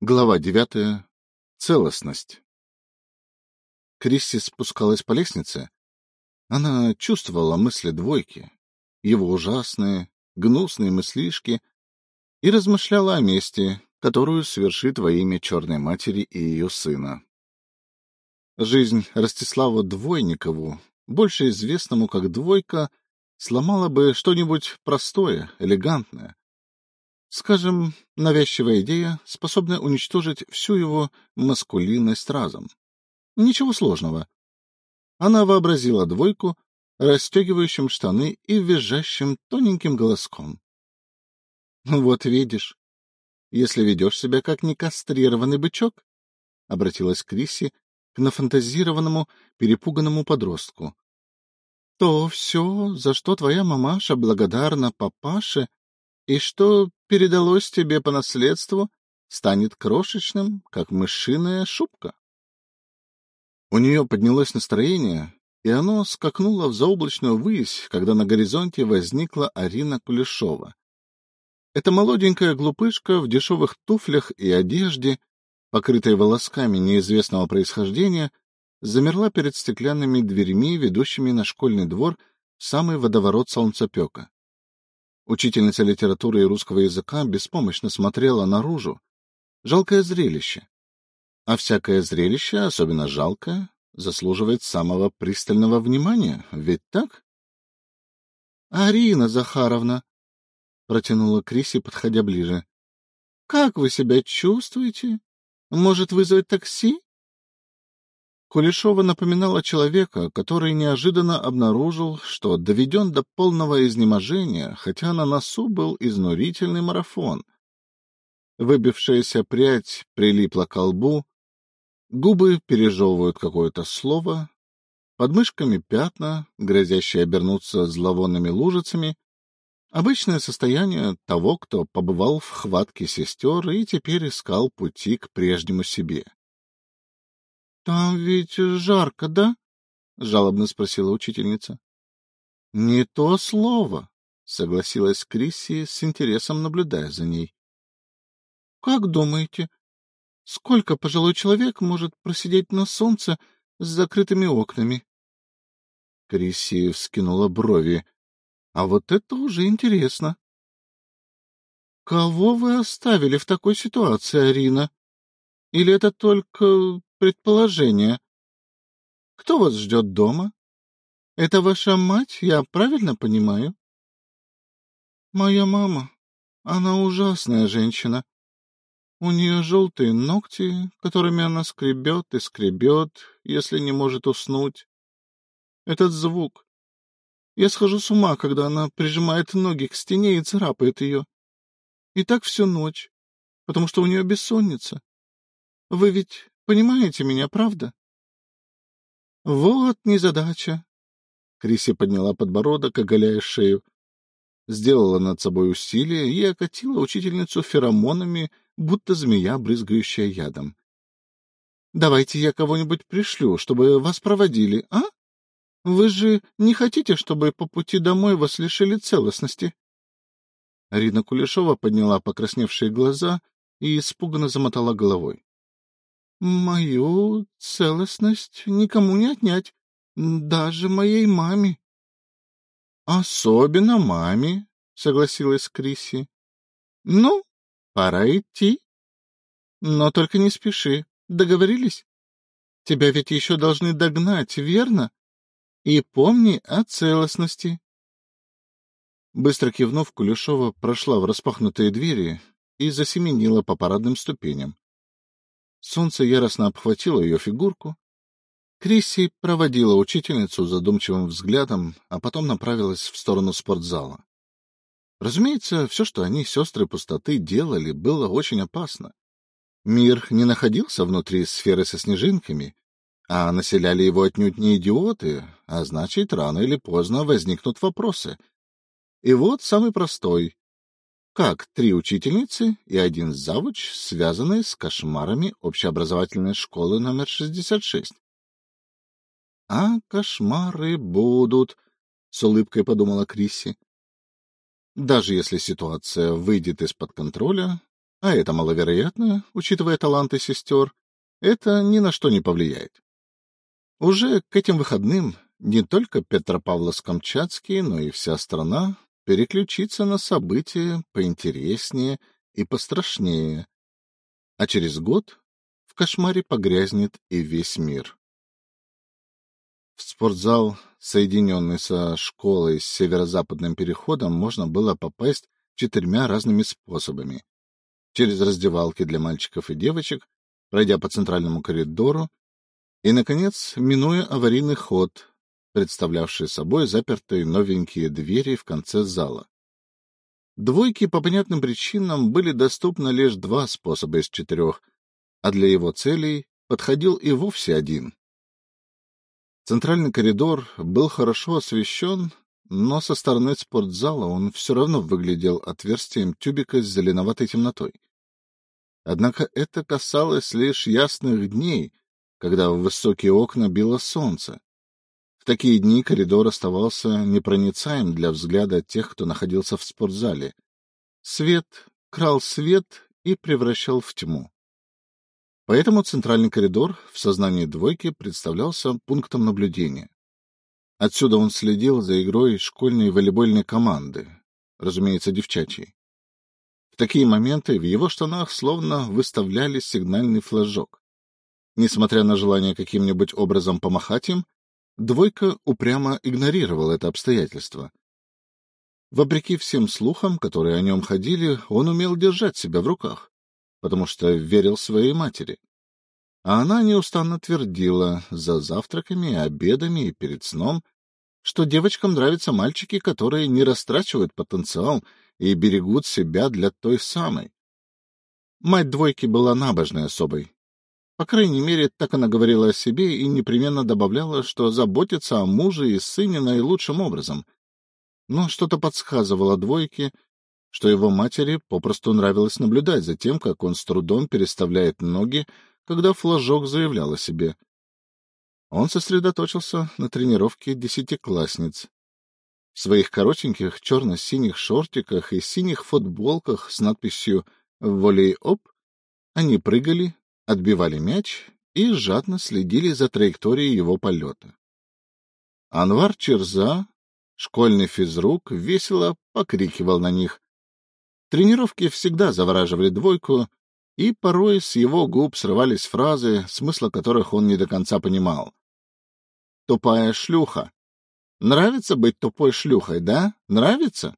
Глава девятая. Целостность. Крисси спускалась по лестнице. Она чувствовала мысли двойки, его ужасные, гнусные мыслишки, и размышляла о мести, которую совершит во имя Черной Матери и ее сына. Жизнь Ростиславу Двойникову, больше известному как Двойка, сломала бы что-нибудь простое, элегантное, Скажем, навязчивая идея, способная уничтожить всю его маскулинность разом. Ничего сложного. Она вообразила двойку, расстегивающим штаны и визжащим тоненьким голоском. — Вот видишь, если ведешь себя как некастрированный бычок, — обратилась Криси к нафантазированному, перепуганному подростку, — то все, за что твоя мамаша благодарна папаше, и что передалось тебе по наследству, станет крошечным, как мышиная шубка. У нее поднялось настроение, и оно скакнуло в заоблачную высь, когда на горизонте возникла Арина Кулешова. Эта молоденькая глупышка в дешевых туфлях и одежде, покрытой волосками неизвестного происхождения, замерла перед стеклянными дверьми, ведущими на школьный двор в самый водоворот солнцепека. Учительница литературы и русского языка беспомощно смотрела наружу. Жалкое зрелище. А всякое зрелище, особенно жалкое, заслуживает самого пристального внимания, ведь так? — Арина Захаровна, — протянула Криси, подходя ближе, — как вы себя чувствуете? Может, вызвать такси? Кулешова напоминала человека, который неожиданно обнаружил, что доведен до полного изнеможения, хотя на носу был изнурительный марафон. Выбившаяся прядь прилипла к лбу, губы пережевывают какое-то слово, под мышками пятна, грозящие обернуться зловонными лужицами, обычное состояние того, кто побывал в хватке сестер и теперь искал пути к прежнему себе. — Там ведь жарко, да? — жалобно спросила учительница. — Не то слово, — согласилась Крисси с интересом, наблюдая за ней. — Как думаете, сколько пожилой человек может просидеть на солнце с закрытыми окнами? Крисси вскинула брови. — А вот это уже интересно. — Кого вы оставили в такой ситуации, Арина? Или это только предположение. Кто вас ждет дома? Это ваша мать, я правильно понимаю? Моя мама. Она ужасная женщина. У нее желтые ногти, которыми она скребет и скребет, если не может уснуть. Этот звук. Я схожу с ума, когда она прижимает ноги к стене и царапает ее. И так всю ночь, потому что у нее бессонница. Вы ведь Понимаете меня, правда? Вот незадача. Криси подняла подбородок, оголяя шею. Сделала над собой усилие и окатила учительницу феромонами, будто змея, брызгающая ядом. — Давайте я кого-нибудь пришлю, чтобы вас проводили, а? Вы же не хотите, чтобы по пути домой вас лишили целостности? Арина Кулешова подняла покрасневшие глаза и испуганно замотала головой. Мою целостность никому не отнять, даже моей маме. — Особенно маме, — согласилась Крисси. — Ну, пора идти. Но только не спеши, договорились? Тебя ведь еще должны догнать, верно? И помни о целостности. Быстро кивнув, Кулешова прошла в распахнутые двери и засеменила по парадным ступеням. Солнце яростно обхватило ее фигурку. Крисси проводила учительницу задумчивым взглядом, а потом направилась в сторону спортзала. Разумеется, все, что они, сестры пустоты, делали, было очень опасно. Мир не находился внутри сферы со снежинками, а населяли его отнюдь не идиоты, а значит, рано или поздно возникнут вопросы. И вот самый простой как три учительницы и один завуч, связанные с кошмарами общеобразовательной школы номер 66. — А кошмары будут, — с улыбкой подумала Крисси. Даже если ситуация выйдет из-под контроля, а это маловероятно, учитывая таланты сестер, это ни на что не повлияет. Уже к этим выходным не только Петропавловск-Камчатский, но и вся страна переключится на события поинтереснее и пострашнее, а через год в кошмаре погрязнет и весь мир. В спортзал, соединенный со школой с северо-западным переходом, можно было попасть четырьмя разными способами. Через раздевалки для мальчиков и девочек, пройдя по центральному коридору и, наконец, минуя аварийный ход, представлявший собой запертые новенькие двери в конце зала. Двойки по понятным причинам были доступны лишь два способа из четырех, а для его целей подходил и вовсе один. Центральный коридор был хорошо освещен, но со стороны спортзала он все равно выглядел отверстием тюбика с зеленоватой темнотой. Однако это касалось лишь ясных дней, когда в высокие окна било солнце. Такие дни коридор оставался непроницаем для взгляда тех, кто находился в спортзале. Свет крал свет и превращал в тьму. Поэтому центральный коридор в сознании двойки представлялся пунктом наблюдения. Отсюда он следил за игрой школьной волейбольной команды, разумеется, девчачьей. В такие моменты в его штанах словно выставляли сигнальный флажок. Несмотря на желание каким-нибудь образом помахать им, двойка упрямо игнорировал это обстоятельство. Вопреки всем слухам, которые о нем ходили, он умел держать себя в руках потому что верил своей матери. А она неустанно твердила за завтраками, обедами и перед сном, что девочкам нравятся мальчики, которые не растрачивают потенциал и берегут себя для той самой. Мать двойки была набожной особой. По крайней мере, так она говорила о себе и непременно добавляла, что заботится о муже и сыне наилучшим образом. Но что-то подсказывало двойке, что его матери попросту нравилось наблюдать за тем, как он с трудом переставляет ноги, когда флажок заявлял о себе. Он сосредоточился на тренировке десятиклассниц. В своих коротеньких черно-синих шортиках и синих футболках с надписью «Волей-оп» они прыгали, отбивали мяч и жадно следили за траекторией его полета. Анвар Черза, школьный физрук, весело покрикивал на них, Тренировки всегда завораживали двойку, и порой с его губ срывались фразы, смысла которых он не до конца понимал. «Тупая шлюха. Нравится быть тупой шлюхой, да? Нравится?»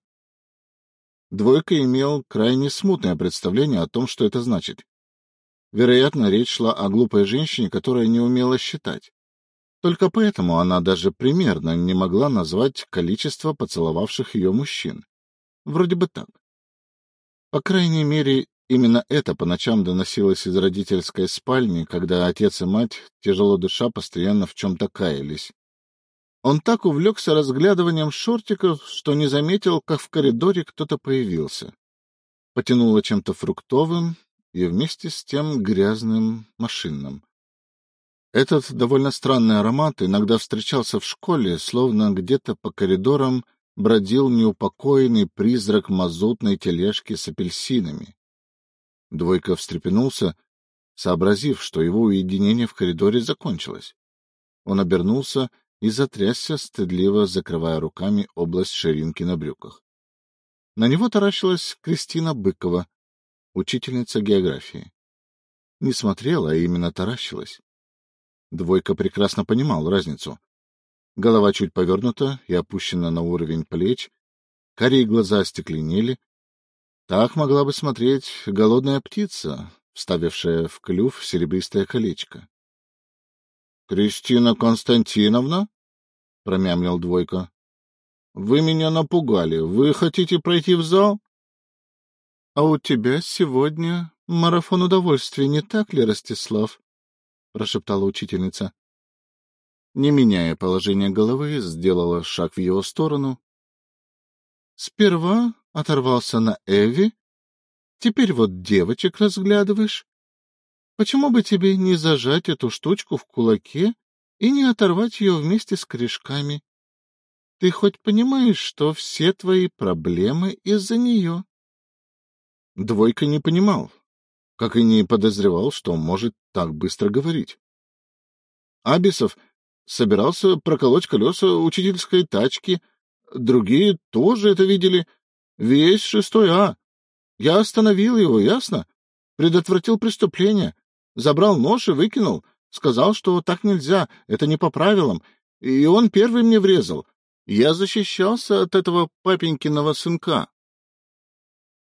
Двойка имел крайне смутное представление о том, что это значит. Вероятно, речь шла о глупой женщине, которая не умела считать. Только поэтому она даже примерно не могла назвать количество поцеловавших ее мужчин. Вроде бы так. По крайней мере, именно это по ночам доносилось из родительской спальни, когда отец и мать, тяжело дыша, постоянно в чем-то каялись. Он так увлекся разглядыванием шортиков, что не заметил, как в коридоре кто-то появился. Потянуло чем-то фруктовым и вместе с тем грязным машинным. Этот довольно странный аромат иногда встречался в школе, словно где-то по коридорам бродил неупокоенный призрак мазутной тележки с апельсинами. Двойка встрепенулся, сообразив, что его уединение в коридоре закончилось. Он обернулся и затрясся, стыдливо закрывая руками область ширинки на брюках. На него таращилась Кристина Быкова, учительница географии. Не смотрела, а именно таращилась. Двойка прекрасно понимал разницу. Голова чуть повернута и опущена на уровень плеч, карие глаза остекленели. Так могла бы смотреть голодная птица, вставившая в клюв серебристое колечко. — Кристина Константиновна? — промямлил двойка. — Вы меня напугали. Вы хотите пройти в зал? — А у тебя сегодня марафон удовольствия, не так ли, Ростислав? — прошептала учительница не меняя положение головы, сделала шаг в его сторону. Сперва оторвался на Эви, теперь вот девочек разглядываешь. Почему бы тебе не зажать эту штучку в кулаке и не оторвать ее вместе с корешками? Ты хоть понимаешь, что все твои проблемы из-за нее? Двойка не понимал, как и не подозревал, что может так быстро говорить. Абисов собирался проколоть колеса учительской тачки, другие тоже это видели. Весь шестой А. Я остановил его, ясно? Предотвратил преступление. Забрал нож и выкинул. Сказал, что так нельзя, это не по правилам. И он первый мне врезал. Я защищался от этого папенькиного сынка. —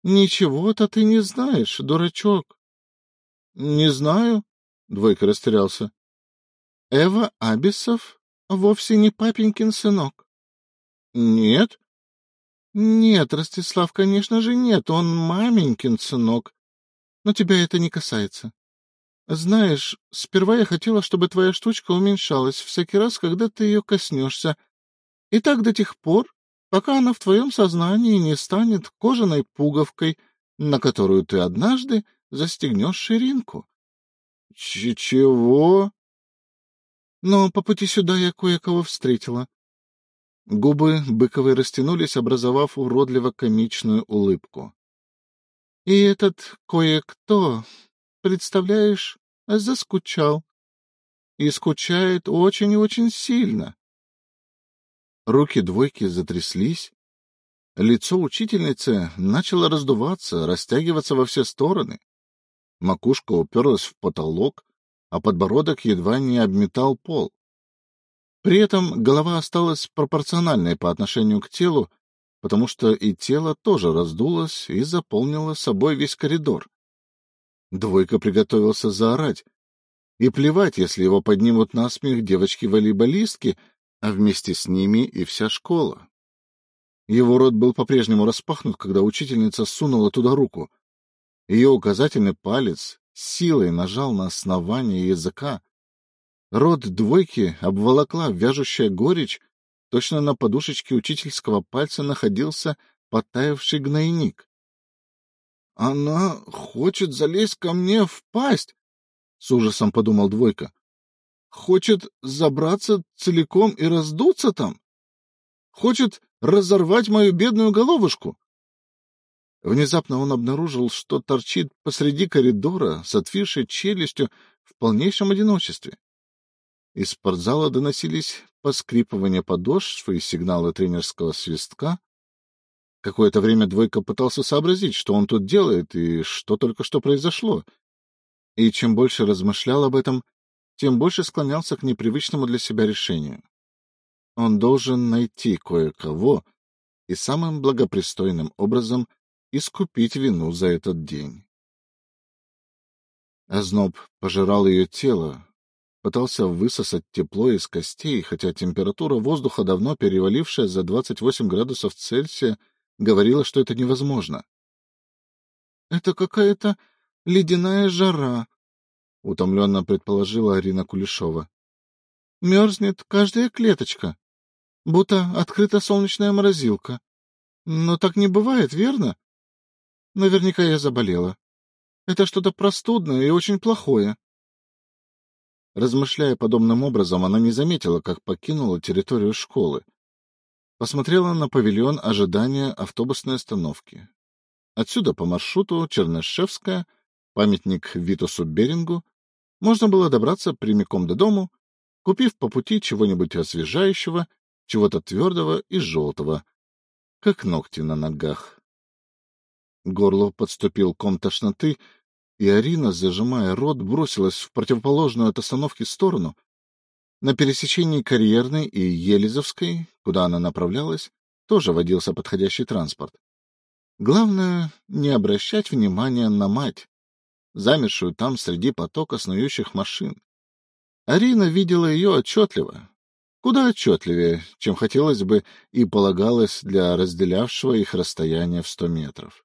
Ничего-то ты не знаешь, дурачок. — Не знаю, — Двойка растерялся. — Эва Абисов вовсе не папенькин сынок. — Нет. — Нет, Ростислав, конечно же, нет, он маменькин сынок. Но тебя это не касается. Знаешь, сперва я хотела, чтобы твоя штучка уменьшалась всякий раз, когда ты ее коснешься. И так до тех пор, пока она в твоем сознании не станет кожаной пуговкой, на которую ты однажды застегнешь ширинку. — Чего? Но по пути сюда я кое-кого встретила. Губы Быковой растянулись, образовав уродливо-комичную улыбку. И этот кое-кто Представляешь, заскучал. И скучает очень и очень сильно. Руки двойки затряслись. Лицо учительницы начало раздуваться, растягиваться во все стороны. Макушка уперлась в потолок, а подбородок едва не обметал пол. При этом голова осталась пропорциональной по отношению к телу, потому что и тело тоже раздулось и заполнило собой весь коридор. Двойка приготовился заорать. И плевать, если его поднимут на смех девочки-волейболистки, а вместе с ними и вся школа. Его рот был по-прежнему распахнут, когда учительница сунула туда руку. Ее указательный палец силой нажал на основание языка. Рот двойки обволокла вяжущая горечь, точно на подушечке учительского пальца находился потаявший гнойник. — Она хочет залезть ко мне в пасть, — с ужасом подумал Двойка. — Хочет забраться целиком и раздуться там? Хочет разорвать мою бедную головушку? Внезапно он обнаружил, что торчит посреди коридора с отвисшей челюстью в полнейшем одиночестве. Из спортзала доносились поскрипывание подошв и сигналы тренерского свистка, Какое-то время Двойка пытался сообразить, что он тут делает и что только что произошло. И чем больше размышлял об этом, тем больше склонялся к непривычному для себя решению. Он должен найти кое-кого и самым благопристойным образом искупить вину за этот день. Озноб пожирал ее тело, пытался высосать тепло из костей, хотя температура воздуха, давно перевалившая за 28 градусов Цельсия, говорила, что это невозможно. — Это какая-то ледяная жара, — утомленно предположила Арина Кулешова. — Мерзнет каждая клеточка, будто открыта солнечная морозилка. Но так не бывает, верно? Наверняка я заболела. Это что-то простудное и очень плохое. Размышляя подобным образом, она не заметила, как покинула территорию школы посмотрела на павильон ожидания автобусной остановки. Отсюда по маршруту Чернышевская, памятник Витусу Берингу, можно было добраться прямиком до дому, купив по пути чего-нибудь освежающего, чего-то твердого и желтого, как ногти на ногах. Горло подступил ком тошноты, и Арина, зажимая рот, бросилась в противоположную от остановки сторону, на пересечении Карьерной и Елизовской, куда она направлялась, тоже водился подходящий транспорт. Главное — не обращать внимания на мать, замершую там среди потока снующих машин. Арина видела ее отчетливо, куда отчетливее, чем хотелось бы и полагалось для разделявшего их расстояния в сто метров.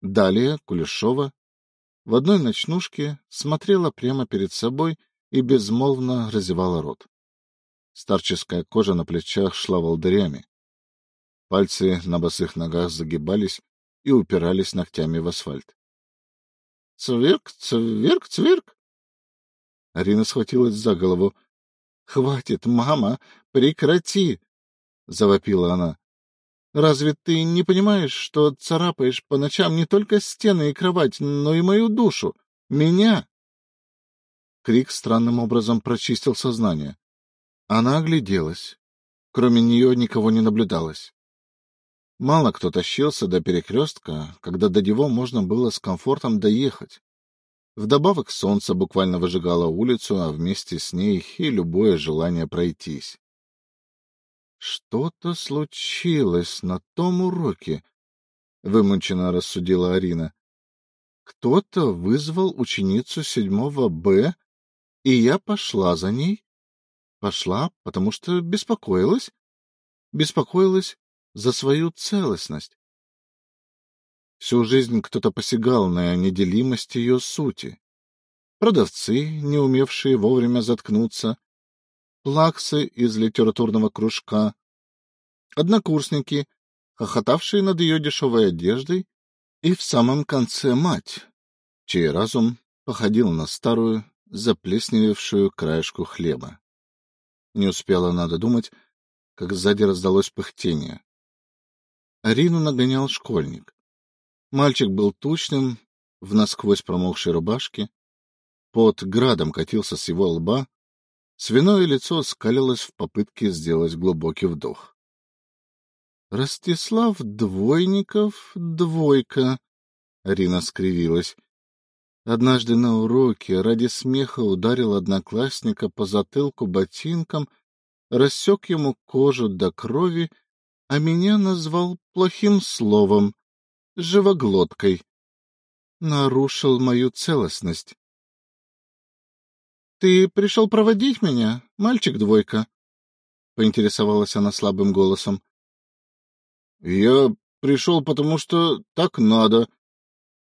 Далее Кулешова в одной ночнушке смотрела прямо перед собой и безмолвно разевала рот. Старческая кожа на плечах шла волдырями. Пальцы на босых ногах загибались и упирались ногтями в асфальт. — Цвирк, цвирк, цвирк! Арина схватилась за голову. — Хватит, мама, прекрати! — завопила она. Разве ты не понимаешь, что царапаешь по ночам не только стены и кровать, но и мою душу? Меня? Крик странным образом прочистил сознание. Она огляделась. Кроме нее никого не наблюдалось. Мало кто тащился до перекрестка, когда до него можно было с комфортом доехать. Вдобавок солнце буквально выжигало улицу, а вместе с ней и любое желание пройтись. Что-то случилось на том уроке, — вымученно рассудила Арина. Кто-то вызвал ученицу седьмого Б, и я пошла за ней. Пошла, потому что беспокоилась. Беспокоилась за свою целостность. Всю жизнь кто-то посягал на неделимость ее сути. Продавцы, не умевшие вовремя заткнуться, плаксы из литературного кружка, однокурсники, хохотавшие над ее дешевой одеждой, и в самом конце мать, чей разум походил на старую, заплесневевшую краешку хлеба. Не успела надо думать, как сзади раздалось пыхтение. Арину нагонял школьник. Мальчик был тучным, в насквозь промокшей рубашке. Под градом катился с его лба, Свиное лицо скалилось в попытке сделать глубокий вдох. — Ростислав Двойников, двойка, — Рина скривилась. Однажды на уроке ради смеха ударил одноклассника по затылку ботинком, рассек ему кожу до крови, а меня назвал плохим словом — живоглоткой. Нарушил мою целостность. — Ты пришел проводить меня, мальчик-двойка? — поинтересовалась она слабым голосом. — Я пришел, потому что так надо,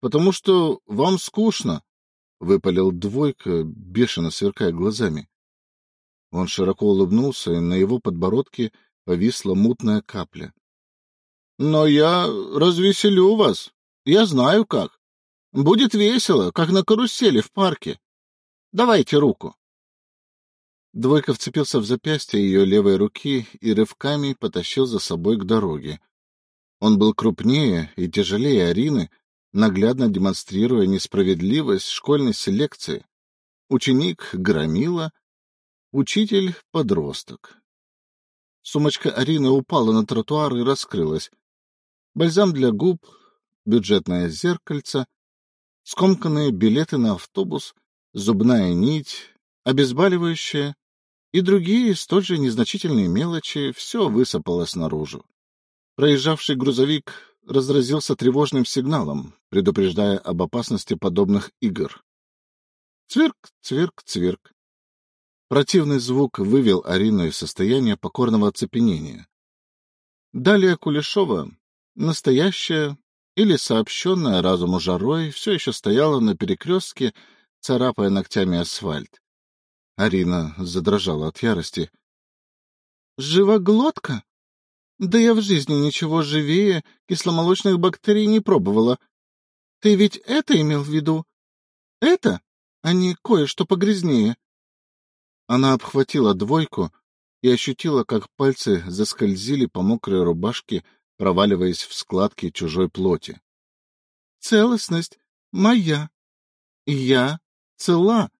потому что вам скучно, — выпалил двойка, бешено сверкая глазами. Он широко улыбнулся, и на его подбородке повисла мутная капля. — Но я развеселю вас. Я знаю как. Будет весело, как на карусели в парке. Давайте руку. Двойка вцепился в запястье ее левой руки и рывками потащил за собой к дороге. Он был крупнее и тяжелее Арины, наглядно демонстрируя несправедливость школьной селекции. Ученик — громила, учитель — подросток. Сумочка Арины упала на тротуар и раскрылась. Бальзам для губ, бюджетное зеркальце, скомканные билеты на автобус — зубная нить, обезболивающее и другие столь же незначительные мелочи все высыпалось наружу. Проезжавший грузовик разразился тревожным сигналом, предупреждая об опасности подобных игр. Цвирк, цвирк, цвирк. Противный звук вывел Арину из состояния покорного оцепенения. Далее Кулешова, настоящая или сообщенная разуму жарой, все еще стояла на перекрестке царапая ногтями асфальт. Арина задрожала от ярости. — Живоглотка? Да я в жизни ничего живее кисломолочных бактерий не пробовала. Ты ведь это имел в виду? Это, а не кое-что погрязнее. Она обхватила двойку и ощутила, как пальцы заскользили по мокрой рубашке, проваливаясь в складки чужой плоти. — Целостность моя. Я цела.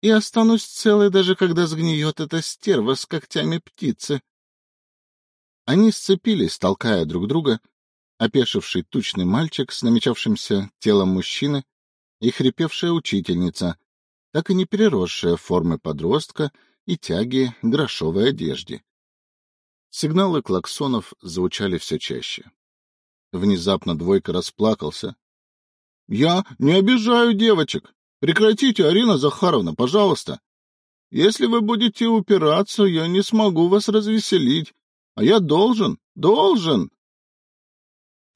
И останусь целой, даже когда сгниет эта стерва с когтями птицы. Они сцепились, толкая друг друга, опешивший тучный мальчик с намечавшимся телом мужчины и хрипевшая учительница, так и не переросшая формы подростка и тяги грошовой одежде. Сигналы клаксонов звучали все чаще. Внезапно двойка расплакался. — Я не обижаю девочек, Прекратите, Арина Захаровна, пожалуйста. Если вы будете упираться, я не смогу вас развеселить. А я должен, должен.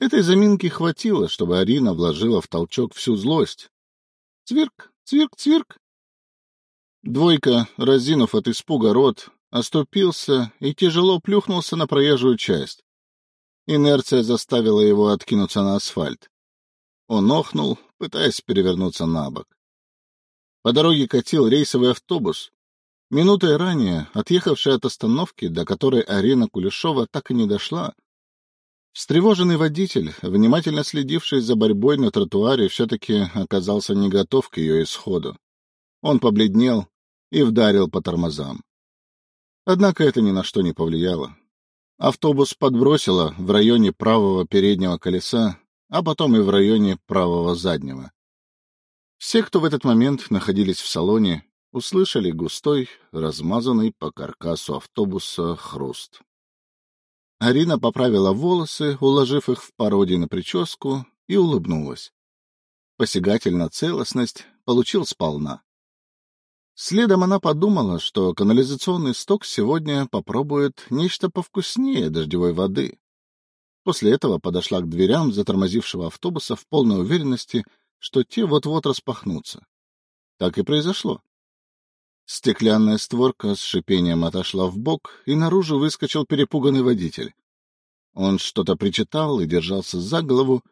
Этой заминки хватило, чтобы Арина вложила в толчок всю злость. Цвирк, цвирк, цвирк. Двойка, разинув от испуга рот, оступился и тяжело плюхнулся на проезжую часть. Инерция заставила его откинуться на асфальт. Он охнул, пытаясь перевернуться на бок. По дороге катил рейсовый автобус. Минутой ранее, отъехавший от остановки, до которой Арина Кулешова так и не дошла, Встревоженный водитель, внимательно следивший за борьбой на тротуаре, все-таки оказался не готов к ее исходу. Он побледнел и вдарил по тормозам. Однако это ни на что не повлияло. Автобус подбросило в районе правого переднего колеса, а потом и в районе правого заднего. Все, кто в этот момент находились в салоне, услышали густой, размазанный по каркасу автобуса хруст. Арина поправила волосы, уложив их в пародии на прическу, и улыбнулась. Посягатель на целостность получил сполна. Следом она подумала, что канализационный сток сегодня попробует нечто повкуснее дождевой воды. После этого подошла к дверям затормозившего автобуса в полной уверенности, что те вот-вот распахнутся. Так и произошло. Стеклянная створка с шипением отошла в бок, и наружу выскочил перепуганный водитель. Он что-то причитал и держался за голову.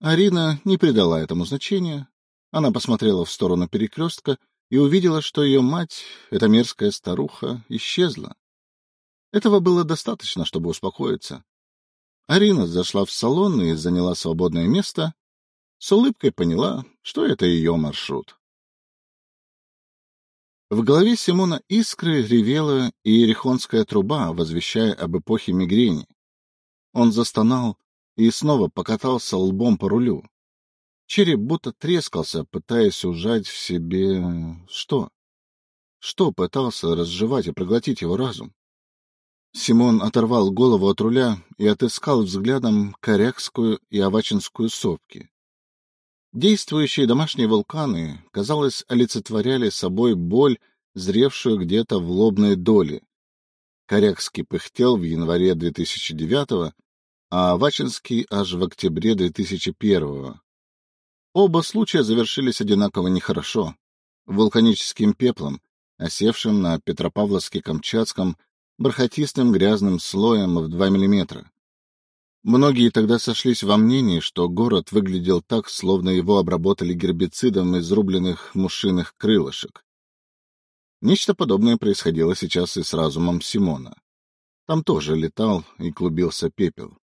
Арина не придала этому значения. Она посмотрела в сторону перекрестка и увидела, что ее мать, эта мерзкая старуха, исчезла. Этого было достаточно, чтобы успокоиться. Арина зашла в салон и заняла свободное место. С улыбкой поняла, что это ее маршрут. В голове Симона Искры ревела иерихонская труба, возвещая об эпохе мигрени. Он застонал и снова покатался лбом по рулю. Череп будто трескался, пытаясь ужать в себе... Что? Что пытался разжевать и проглотить его разум? Симон оторвал голову от руля и отыскал взглядом Корякскую и Авачинскую сопки. Действующие домашние вулканы, казалось, олицетворяли собой боль, зревшую где-то в лобной доле. Корякский пыхтел в январе 2009 а Авачинский аж в октябре 2001 -го. Оба случая завершились одинаково нехорошо. Вулканическим пеплом, осевшим на Петропавловске-Камчатском, бархатистым грязным слоем в 2 миллиметра. Многие тогда сошлись во мнении, что город выглядел так, словно его обработали гербицидом из рубленных мушиных крылышек. Нечто подобное происходило сейчас и с разумом Симона. Там тоже летал и клубился пепел.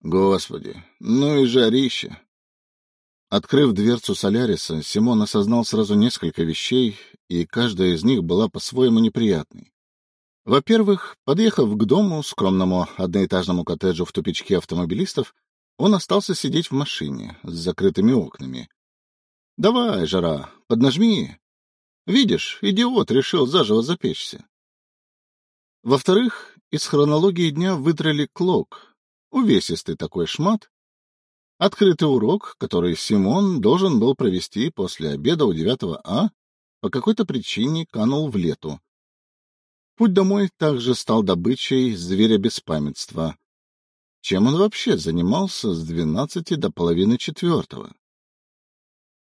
Господи, ну и жарище! Открыв дверцу Соляриса, Симон осознал сразу несколько вещей, и каждая из них была по-своему неприятной. Во-первых, подъехав к дому, скромному одноэтажному коттеджу в тупичке автомобилистов, он остался сидеть в машине с закрытыми окнами. — Давай, жара, поднажми. Видишь, идиот решил заживо запечься. Во-вторых, из хронологии дня выдрали клок, увесистый такой шмат, открытый урок, который Симон должен был провести после обеда у 9 А, по какой-то причине канул в лету, Путь домой также стал добычей зверя беспамятства. Чем он вообще занимался с двенадцати до половины четвертого?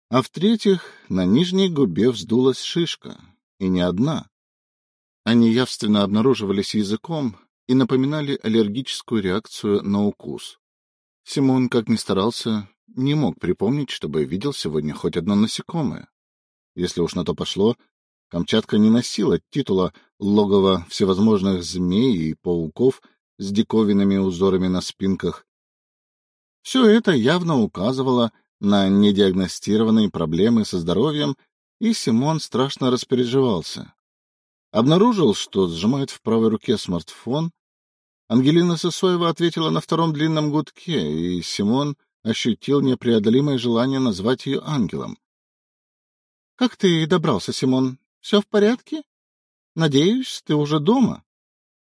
А в-третьих, на нижней губе вздулась шишка, и не одна. Они явственно обнаруживались языком и напоминали аллергическую реакцию на укус. Симон, как ни старался, не мог припомнить, чтобы видел сегодня хоть одно насекомое. Если уж на то пошло, Камчатка не носила титула логова всевозможных змей и пауков с диковинными узорами на спинках. Все это явно указывало на недиагностированные проблемы со здоровьем, и Симон страшно распереживался. Обнаружил, что сжимает в правой руке смартфон. Ангелина Сысоева ответила на втором длинном гудке, и Симон ощутил непреодолимое желание назвать ее ангелом. — Как ты добрался, Симон? Все в порядке? Надеюсь, ты уже дома?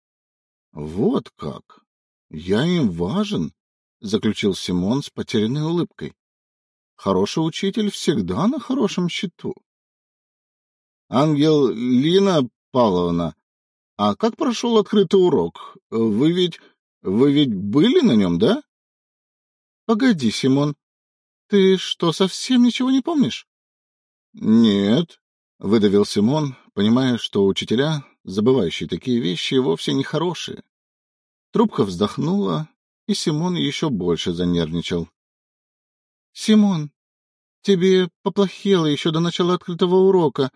— Вот как! Я им важен, — заключил Симон с потерянной улыбкой. — Хороший учитель всегда на хорошем счету. — Ангел Лина Павловна, а как прошел открытый урок? Вы ведь... вы ведь были на нем, да? — Погоди, Симон, ты что, совсем ничего не помнишь? — Нет, — выдавил Симон, понимая, что учителя, забывающие такие вещи, вовсе не хорошие. Трубка вздохнула, и Симон еще больше занервничал. — Симон, тебе поплохело еще до начала открытого урока.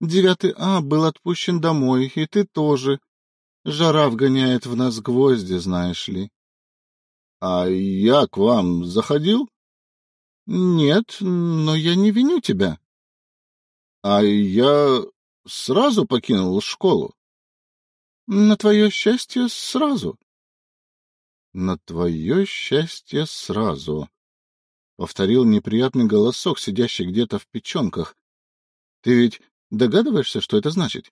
Девятый А был отпущен домой, и ты тоже. Жара вгоняет в нас гвозди, знаешь ли. — А я к вам заходил? — Нет, но я не виню тебя. — А я сразу покинул школу? — На твое счастье, сразу. — На твое счастье, сразу, — повторил неприятный голосок, сидящий где-то в печенках. — Ты ведь догадываешься, что это значит?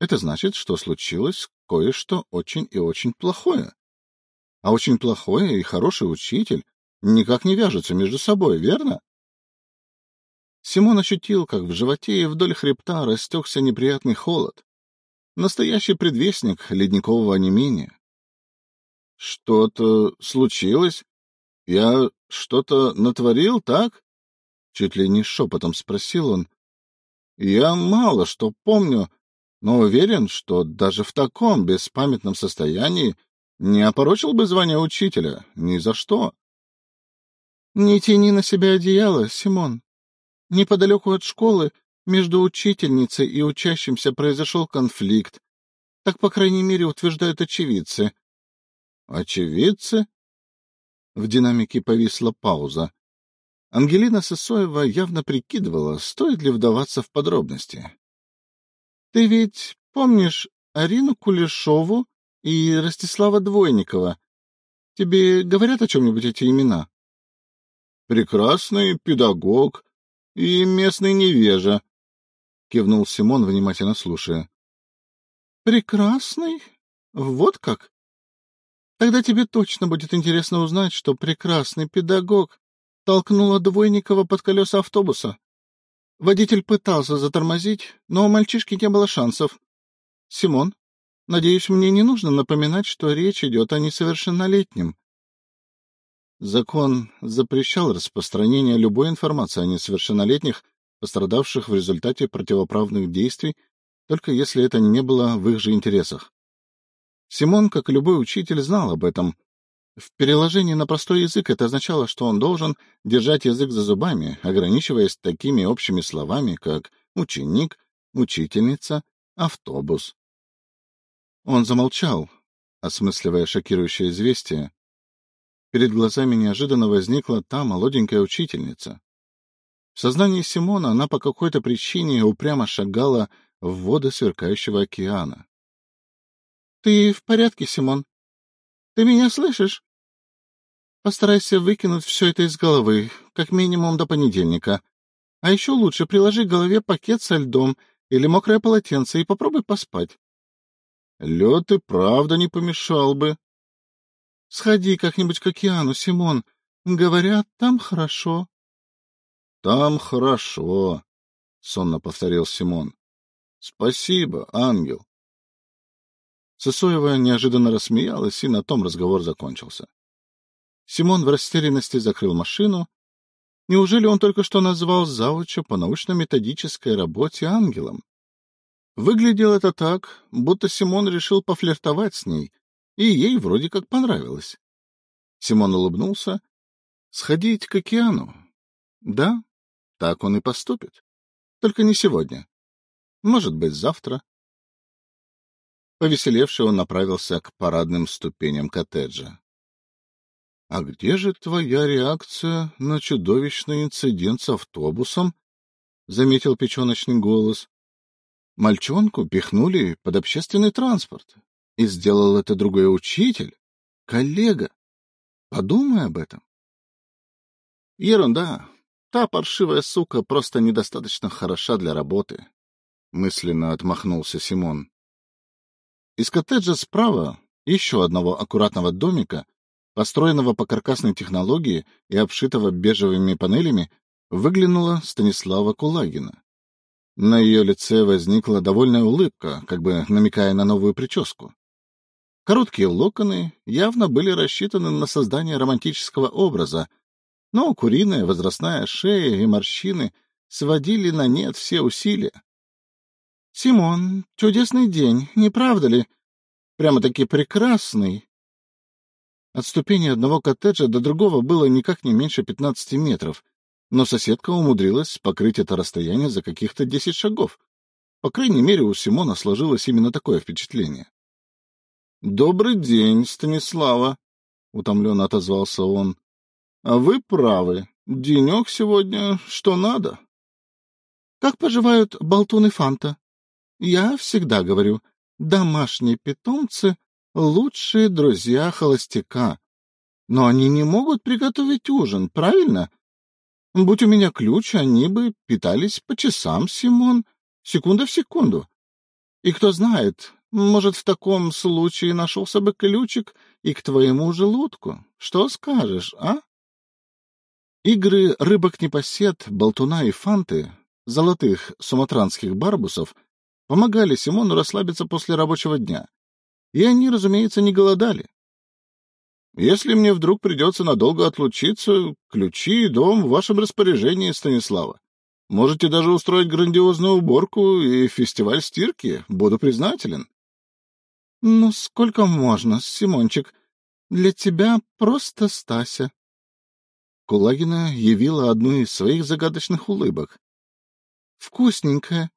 Это значит, что случилось кое-что очень и очень плохое. А очень плохое и хороший учитель никак не вяжутся между собой, верно? Симон ощутил, как в животе и вдоль хребта растекся неприятный холод. Настоящий предвестник ледникового онемения. — Что-то случилось? Я что-то натворил, так? Чуть ли не шепотом спросил он. — Я мало что помню, но уверен, что даже в таком беспамятном состоянии не опорочил бы звание учителя, ни за что. — Не тяни на себя одеяло, Симон. Неподалеку от школы между учительницей и учащимся произошел конфликт. Так, по крайней мере, утверждают очевидцы. — Очевидцы? В динамике повисла пауза. Ангелина Сысоева явно прикидывала, стоит ли вдаваться в подробности. — Ты ведь помнишь Арину Кулешову и Ростислава Двойникова? Тебе говорят о чем-нибудь эти имена? — Прекрасный педагог и местный невежа, — кивнул Симон, внимательно слушая. — Прекрасный? Вот как? Тогда тебе точно будет интересно узнать, что прекрасный педагог толкнула Двойникова под колеса автобуса. Водитель пытался затормозить, но у мальчишки не было шансов. Симон, надеюсь, мне не нужно напоминать, что речь идет о несовершеннолетнем. Закон запрещал распространение любой информации о несовершеннолетних, пострадавших в результате противоправных действий, только если это не было в их же интересах. Симон, как любой учитель, знал об этом, в переложении на простой язык это означало, что он должен держать язык за зубами, ограничиваясь такими общими словами, как «ученик», «учительница», «автобус». Он замолчал, осмысливая шокирующее известие. Перед глазами неожиданно возникла та молоденькая учительница. В сознании Симона она по какой-то причине упрямо шагала в воды сверкающего океана. — Ты в порядке, Симон? Ты меня слышишь? Постарайся выкинуть все это из головы, как минимум до понедельника. А еще лучше приложи к голове пакет со льдом или мокрое полотенце и попробуй поспать. Лед и правда не помешал бы. Сходи как-нибудь к океану, Симон. Говорят, там хорошо. — Там хорошо, — сонно повторил Симон. — Спасибо, ангел. Сысоева неожиданно рассмеялась, и на том разговор закончился. Симон в растерянности закрыл машину. Неужели он только что назвал завуча по научно-методической работе ангелом? Выглядело это так, будто Симон решил пофлиртовать с ней, и ей вроде как понравилось. Симон улыбнулся. Сходить к океану? Да, так он и поступит. Только не сегодня. Может быть, завтра. Повеселевший он направился к парадным ступеням коттеджа. — А где же твоя реакция на чудовищный инцидент с автобусом? — заметил печеночный голос. Мальчонку пихнули под общественный транспорт. И сделал это другой учитель, коллега. Подумай об этом. Ерунда. Та паршивая сука просто недостаточно хороша для работы. Мысленно отмахнулся Симон. Из коттеджа справа, еще одного аккуратного домика, построенного по каркасной технологии и обшитого бежевыми панелями, выглянула Станислава Кулагина. На ее лице возникла довольная улыбка, как бы намекая на новую прическу. Короткие локоны явно были рассчитаны на создание романтического образа, но куриная возрастная шея и морщины сводили на нет все усилия. — Симон, чудесный день, не правда ли? Прямо-таки прекрасный. От ступени одного коттеджа до другого было никак не меньше пятнадцати метров, но соседка умудрилась покрыть это расстояние за каких-то десять шагов. По крайней мере, у Симона сложилось именно такое впечатление. — Добрый день, Станислава! — утомленно отозвался он. — А вы правы. Денек сегодня что надо. — Как поживают болтун и фанта? Я всегда говорю, домашние питомцы — лучшие друзья холостяка. Но они не могут приготовить ужин, правильно? Будь у меня ключ, они бы питались по часам, Симон, секунда в секунду. И кто знает, может, в таком случае нашелся бы ключик и к твоему желудку. Что скажешь, а? Игры рыбок-непосед, болтуна и фанты, золотых суматранских барбусов, помогали Симону расслабиться после рабочего дня. И они, разумеется, не голодали. Если мне вдруг придется надолго отлучиться, ключи и дом в вашем распоряжении, Станислава. Можете даже устроить грандиозную уборку и фестиваль стирки. Буду признателен. — Ну, сколько можно, Симончик? Для тебя просто Стася. Кулагина явила одну из своих загадочных улыбок. — Вкусненькая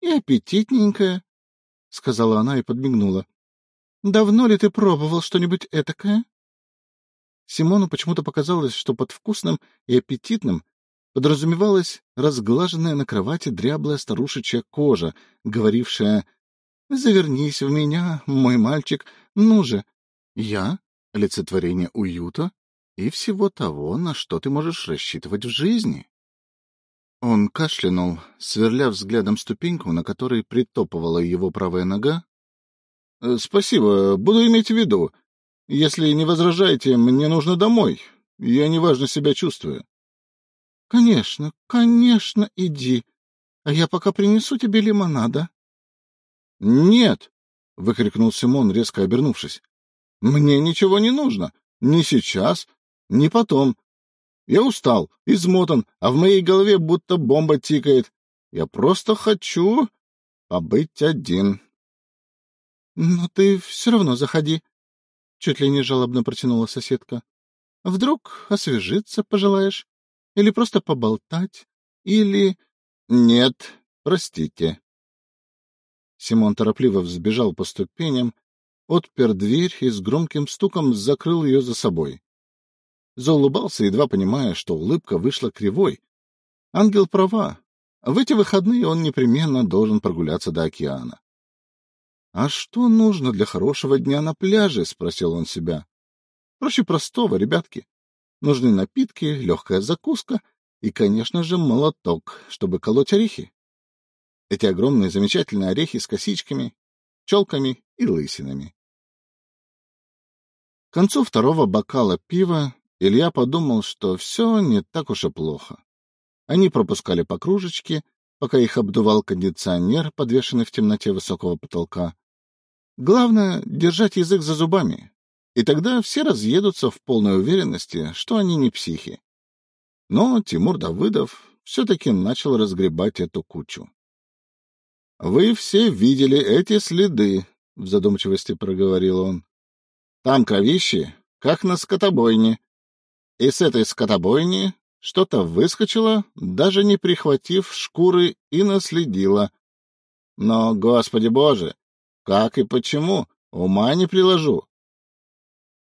и аппетитненькая, — сказала она и подмигнула. — Давно ли ты пробовал что-нибудь этакое? Симону почему-то показалось, что под вкусным и аппетитным подразумевалась разглаженная на кровати дряблая старушечья кожа, говорившая «Завернись в меня, мой мальчик, ну же!» «Я — олицетворение уюта и всего того, на что ты можешь рассчитывать в жизни». Он кашлянул, сверля взглядом ступеньку, на которой притопывала его правая нога. «Э, — Спасибо, буду иметь в виду. Если не возражаете, мне нужно домой. Я неважно себя чувствую. — Конечно, конечно, иди. А я пока принесу тебе лимонада. — Нет! — выкрикнул Симон, резко обернувшись. — Мне ничего не нужно. Ни сейчас, ни потом. Я устал, измотан, а в моей голове будто бомба тикает. Я просто хочу побыть один. — Но ты все равно заходи, — чуть ли не жалобно протянула соседка. — Вдруг освежиться пожелаешь? Или просто поболтать? Или... — Нет, простите. Симон торопливо взбежал по ступеням, отпер дверь и с громким стуком закрыл ее за собой. Заулыбался, едва понимая, что улыбка вышла кривой. Ангел права. В эти выходные он непременно должен прогуляться до океана. «А что нужно для хорошего дня на пляже?» — спросил он себя. «Проще простого, ребятки. Нужны напитки, легкая закуска и, конечно же, молоток, чтобы колоть орехи. Эти огромные замечательные орехи с косичками, челками и лысинами. К концу второго бокала пива Илья подумал, что все не так уж и плохо. Они пропускали по кружечке, пока их обдувал кондиционер, подвешенный в темноте высокого потолка. Главное — держать язык за зубами, и тогда все разъедутся в полной уверенности, что они не психи. Но Тимур Давыдов все-таки начал разгребать эту кучу. — Вы все видели эти следы, — в задумчивости проговорил он. — Там кровище, как на скотобойне. И с этой скотобойни что-то выскочило, даже не прихватив шкуры, и наследило. Но, Господи Боже, как и почему? Ума не приложу.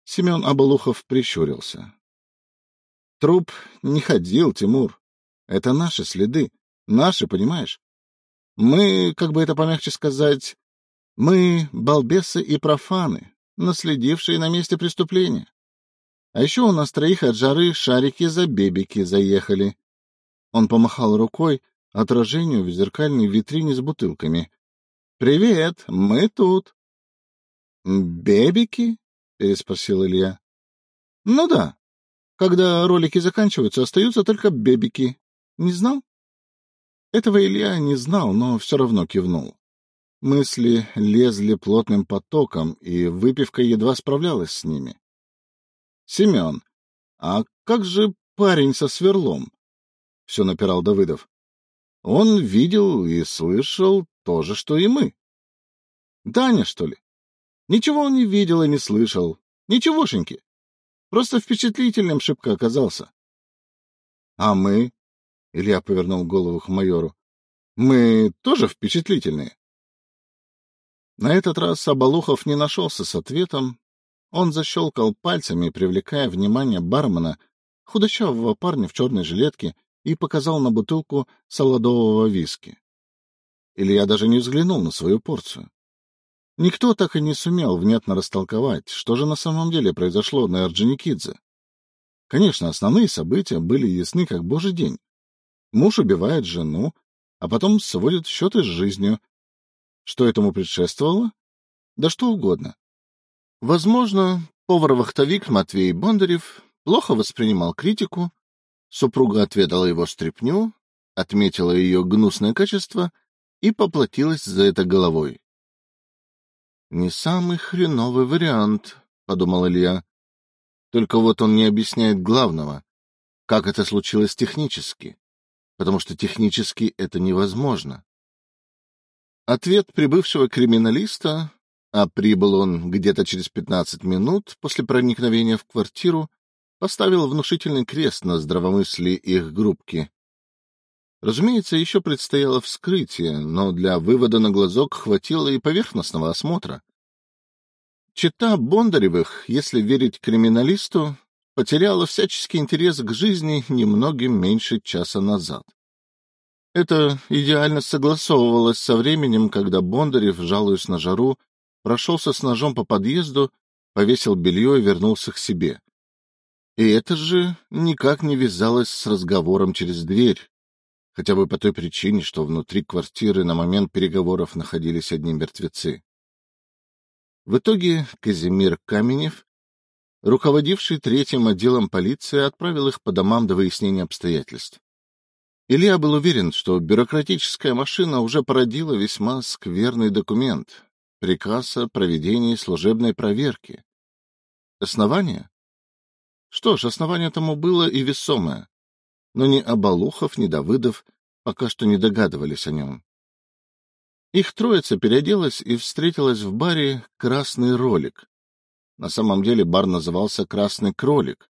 Семен Абалухов прищурился. Труп не ходил, Тимур. Это наши следы. Наши, понимаешь? Мы, как бы это помягче сказать, мы балбесы и профаны, наследившие на месте преступления. А еще у нас троих от жары шарики за бебики заехали. Он помахал рукой отражению в зеркальной витрине с бутылками. Привет, мы тут. Бебики? переспросил Илья. Ну да. Когда ролики заканчиваются, остаются только бебики. Не знал? Этого Илья не знал, но все равно кивнул. Мысли лезли плотным потоком, и выпивка едва справлялась с ними. — Семен, а как же парень со сверлом? — все напирал Давыдов. — Он видел и слышал то же, что и мы. Даня, что ли? Ничего он не видел и не слышал. Ничегошеньки. Просто впечатлительным шибко оказался. — А мы? — Илья повернул голову к майору. — Мы тоже впечатлительные. На этот раз Абалухов не нашелся с ответом. Он защелкал пальцами, привлекая внимание бармена, худощавого парня в черной жилетке, и показал на бутылку солодового виски. Илья даже не взглянул на свою порцию. Никто так и не сумел внятно растолковать, что же на самом деле произошло на Орджоникидзе. Конечно, основные события были ясны как божий день. Муж убивает жену, а потом сводит счеты с жизнью. Что этому предшествовало? Да что угодно. Возможно, повар-вахтовик Матвей Бондарев плохо воспринимал критику, супруга отведала его стряпню, отметила ее гнусное качество и поплатилась за это головой. «Не самый хреновый вариант», — подумал Илья. «Только вот он не объясняет главного, как это случилось технически, потому что технически это невозможно». Ответ прибывшего криминалиста, а прибыл он где-то через пятнадцать минут после проникновения в квартиру, поставил внушительный крест на здравомыслии их группки. Разумеется, еще предстояло вскрытие, но для вывода на глазок хватило и поверхностного осмотра. Чита Бондаревых, если верить криминалисту, потеряла всяческий интерес к жизни немногим меньше часа назад. Это идеально согласовывалось со временем, когда Бондарев, жалуясь на жару, прошелся с ножом по подъезду, повесил белье и вернулся к себе. И это же никак не вязалось с разговором через дверь, хотя бы по той причине, что внутри квартиры на момент переговоров находились одни мертвецы. В итоге Казимир Каменев, руководивший третьим отделом полиции, отправил их по домам до выяснения обстоятельств. Илья был уверен, что бюрократическая машина уже породила весьма скверный документ — приказ о проведении служебной проверки. Основание? Что ж, основание тому было и весомое но ни Абалухов, ни Давыдов пока что не догадывались о нем. Их троица переоделась и встретилась в баре «Красный ролик». На самом деле бар назывался «Красный кролик»,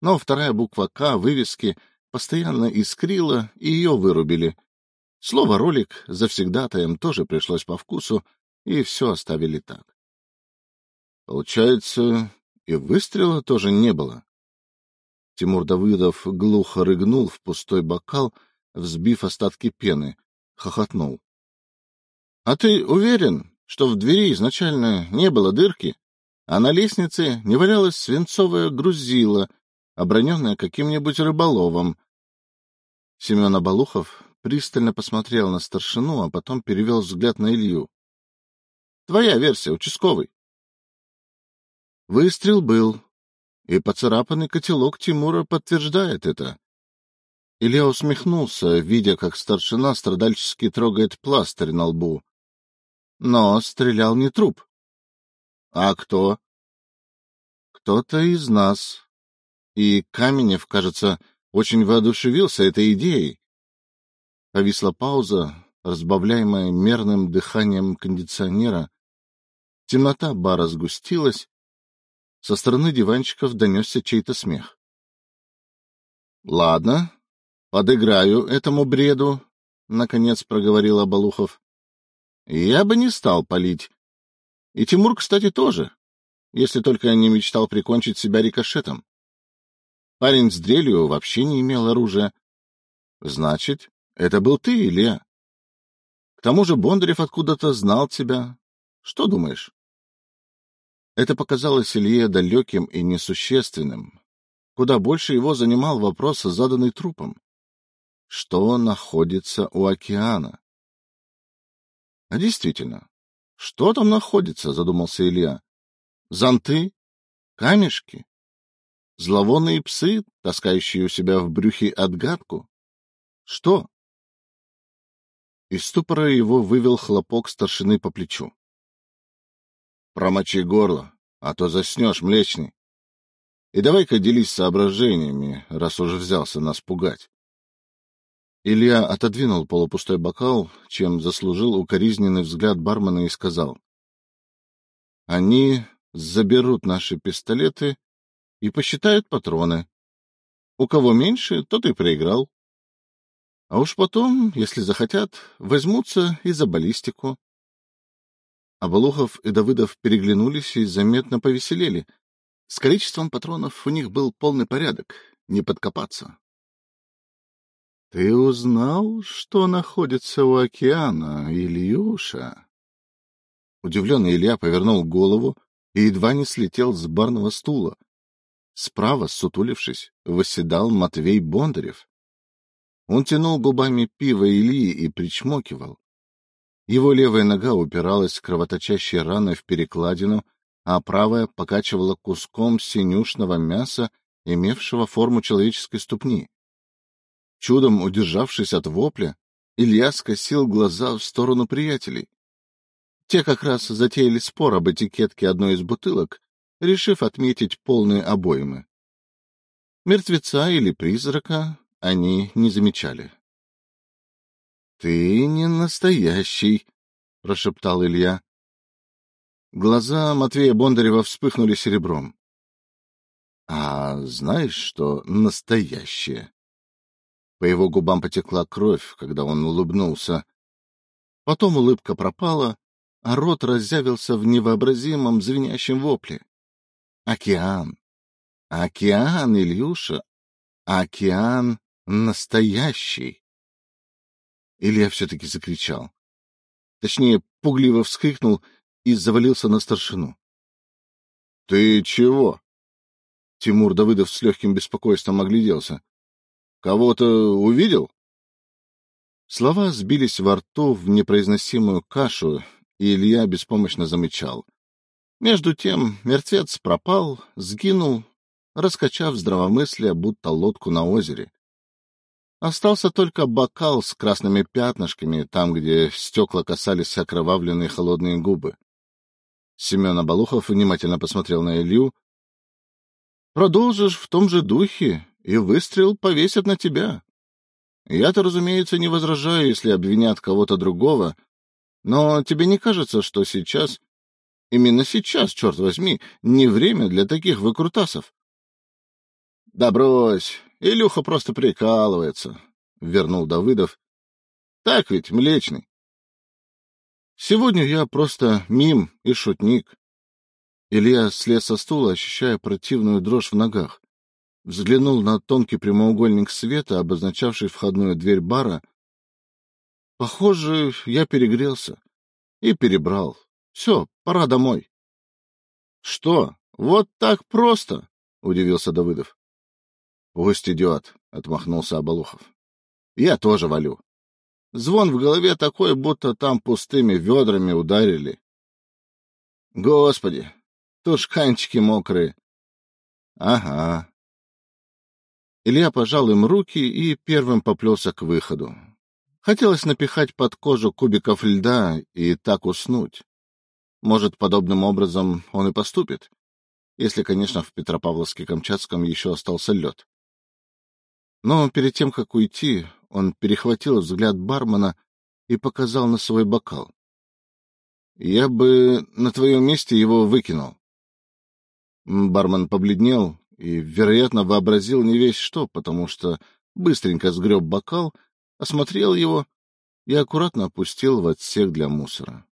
но вторая буква «К» вывески постоянно искрила, и ее вырубили. Слово «ролик» завсегдатаем тоже пришлось по вкусу, и все оставили так. Получается, и выстрела тоже не было. Тимур Давыдов глухо рыгнул в пустой бокал, взбив остатки пены, хохотнул. — А ты уверен, что в двери изначально не было дырки, а на лестнице не валялось свинцовое грузило, оброненное каким-нибудь рыболовом? Семен Абалухов пристально посмотрел на старшину, а потом перевел взгляд на Илью. — Твоя версия, участковый. Выстрел был, и поцарапанный котелок Тимура подтверждает это. Илья усмехнулся, видя, как старшина страдальчески трогает пластырь на лбу. Но стрелял не труп. — А кто? — Кто-то из нас. И Каменев, кажется, очень воодушевился этой идеей. Повисла пауза, разбавляемая мерным дыханием кондиционера. Темнота бара сгустилась, со стороны диванчиков донесся чей-то смех. — Ладно, подыграю этому бреду, — наконец проговорил Абалухов. — Я бы не стал палить. И Тимур, кстати, тоже, если только не мечтал прикончить себя рикошетом. Парень с дрелью вообще не имел оружия. Значит, это был ты, Илья. К тому же Бондарев откуда-то знал тебя. Что думаешь? Это показалось Илье далеким и несущественным. Куда больше его занимал вопрос, заданный трупом. Что находится у океана? А действительно, что там находится, задумался Илья. Зонты? Камешки? Зловонные псы, таскающие у себя в брюхе отгадку? Что? Из ступора его вывел хлопок старшины по плечу. Промочи горло, а то заснешь, млечный. И давай-ка делись соображениями, раз уже взялся нас пугать. Илья отодвинул полупустой бокал, чем заслужил укоризненный взгляд бармена и сказал. — Они заберут наши пистолеты и посчитают патроны. У кого меньше, тот и проиграл. А уж потом, если захотят, возьмутся и за баллистику. Абалухов и Давыдов переглянулись и заметно повеселели, С количеством патронов у них был полный порядок, не подкопаться. — Ты узнал, что находится у океана, Ильюша? Удивленный Илья повернул голову и едва не слетел с барного стула. Справа, сутулившись, восседал Матвей Бондарев. Он тянул губами пиво Ильи и причмокивал. Его левая нога упиралась кровоточащей раной в перекладину, а правая покачивала куском синюшного мяса, имевшего форму человеческой ступни. Чудом удержавшись от вопля, Илья скосил глаза в сторону приятелей. Те как раз затеяли спор об этикетке одной из бутылок, решив отметить полные обоймы. Мертвеца или призрака они не замечали. — Ты не настоящий, — прошептал Илья. Глаза Матвея Бондарева вспыхнули серебром. — А знаешь, что настоящее? По его губам потекла кровь, когда он улыбнулся. Потом улыбка пропала, а рот разъявился в невообразимом звенящем вопле. Океан. Океан, Ильюша. Океан настоящий. Илья все-таки закричал. Точнее, пугливо вскрикнул и завалился на старшину. — Ты чего? Тимур Давыдов с легким беспокойством огляделся. — Кого-то увидел? Слова сбились во рту в непроизносимую кашу, и Илья беспомощно замечал. Между тем мертвец пропал, сгинул, раскачав здравомыслие, будто лодку на озере. Остался только бокал с красными пятнышками, там, где стекла касались окровавленные холодные губы. Семен Оболухов внимательно посмотрел на Илью. — Продолжишь в том же духе, и выстрел повесят на тебя. Я-то, разумеется, не возражаю, если обвинят кого-то другого, но тебе не кажется, что сейчас, именно сейчас, черт возьми, не время для таких выкрутасов? — Да брось, Илюха просто прикалывается, — вернул Давыдов. — Так ведь, Млечный? Сегодня я просто мим и шутник. Илья слез со стула, ощущая противную дрожь в ногах. Взглянул на тонкий прямоугольник света, обозначавший входную дверь бара, Похоже, я перегрелся и перебрал. Все, пора домой. — Что, вот так просто? — удивился Давыдов. — Пусть идет, — отмахнулся Оболухов. — Я тоже валю. Звон в голове такой, будто там пустыми ведрами ударили. Господи, тушканчики мокрые. Ага. Илья пожал им руки и первым поплелся к выходу. Хотелось напихать под кожу кубиков льда и так уснуть. Может, подобным образом он и поступит, если, конечно, в Петропавловске-Камчатском еще остался лед. Но перед тем, как уйти, он перехватил взгляд бармена и показал на свой бокал. — Я бы на твоем месте его выкинул. Бармен побледнел и, вероятно, вообразил не весь что, потому что быстренько сгреб бокал — осмотрел его и аккуратно опустил в отсек для мусора.